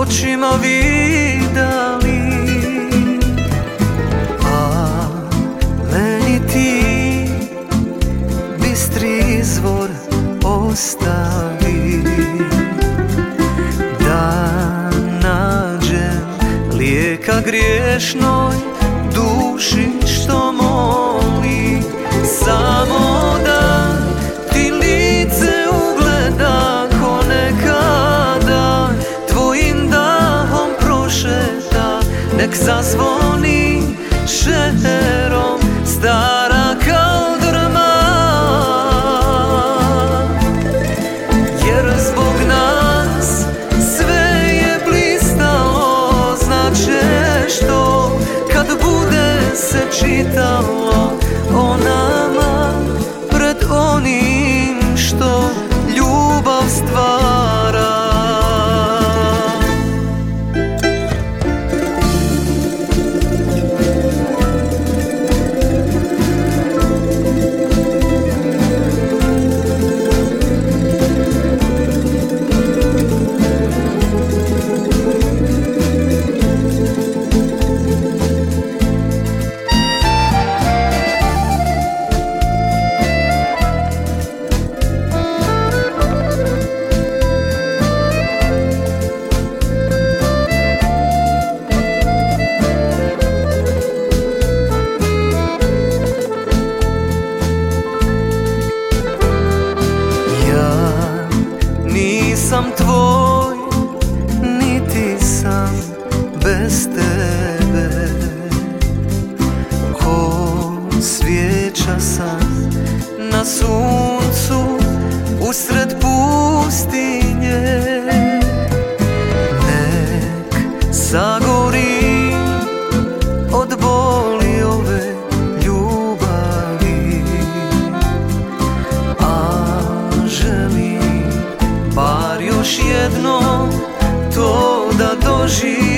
očima vidali. A meni ti bistri izvor ostavi. Da nađem lijeka griješnoj duši. Nek zazvoni šerom stari Svijeća sam na suncu usred pustinje. Nek zagori od boli ove ljubavi. A želim bar još jedno to da doživim